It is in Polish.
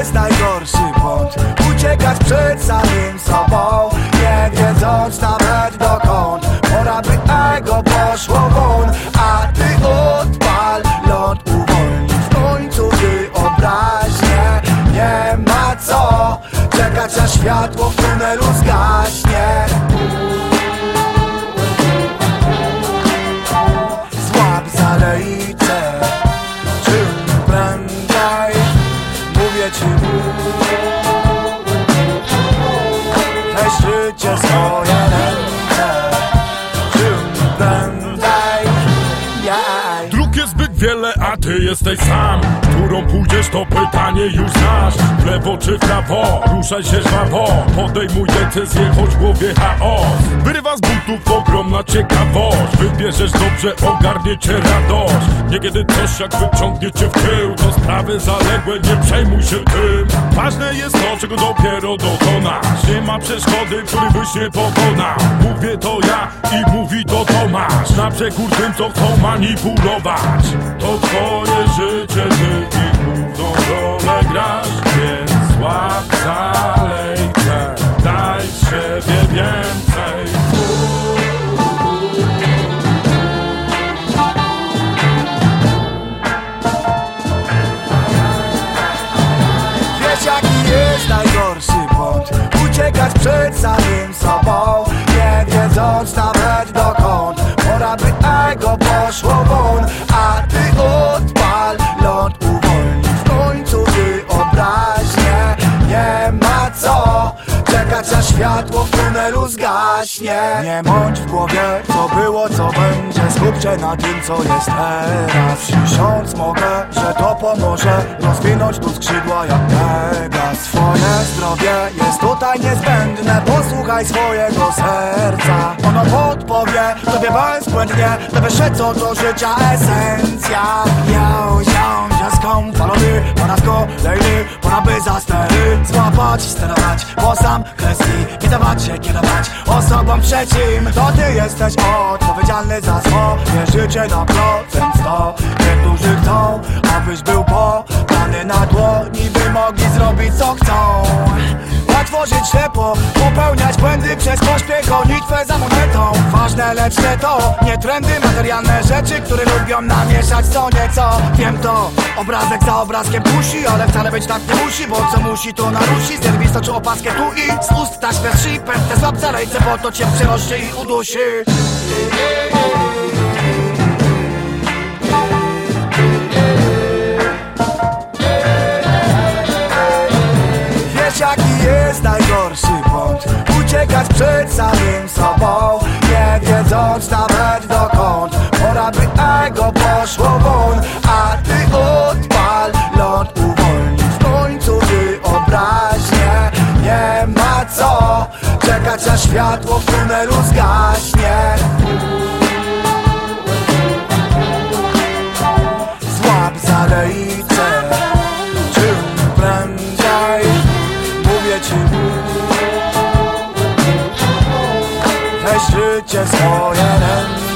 jest najgorszy błąd. Uciekać przed samym sobą Nie wiedząc nawet Dróg jest zbyt wiele, a ty jesteś sam. Którą pójdziesz to pytanie już znasz. W lewo czy w prawo, ruszaj się żwawo. Podejmuj decyzję, choć w głowie chaos. Wyrywa z butów ogromna ciekawość. Wybierzesz dobrze, ogarnie cię radość. Niekiedy coś jak wyciągnie cię w tył To sprawy zaległe, nie przejmuj się tym. Ważne jest to, czego dopiero dokonasz. Nie ma przeszkody, której byś nie pokonał. Mówię to Na przekór tym, co chcą manipulować. To twoje życie, ty ich główną rolę grasz tunelu zgaśnie. Nie mądź w głowie co było co będzie. Skup się na tym co jest teraz. Przysiąc mogę, że to pomoże. Rozwinąć tu skrzydła jak mega. Swoje zdrowie jest tutaj niezbędne. Posłuchaj swojego serca. Ono podpowie tobie bezbłędnie. Tobie że co do życia esencja. Yo, yo, dziaską falony Po raz kolejny pora by za stery. Złapać, sterować, bo sam kreski. Nie dawać się kierować osobom trzecim. To ty jesteś odpowiedzialny za swoje życie na procent sto. Niektórzy chcą, abyś był podany na dłoni By mogli zrobić co chcą Łatwo żyć ślepo, popełniać błędy przez pośpiech Gonitwę za monetą. Ważne lecz nie to, nie trendy Materialne rzeczy, które lubią namieszać co nieco. Wiem to, obrazek za obrazkiem kusi Ale wcale być tak nie musi, bo co musi to narusi. Zerwij stoczył opaskę tu i z ust taśmę szyi Pętę złap za ręce, bo to cię przerośnie i udusi wiedząc nawet dokąd? Pora by ego poszło won A ty odpal lot uwolnić W końcu wyobraźnię. Nie ma co Czekać aż światło w tunelu zgaśnie I should just fall.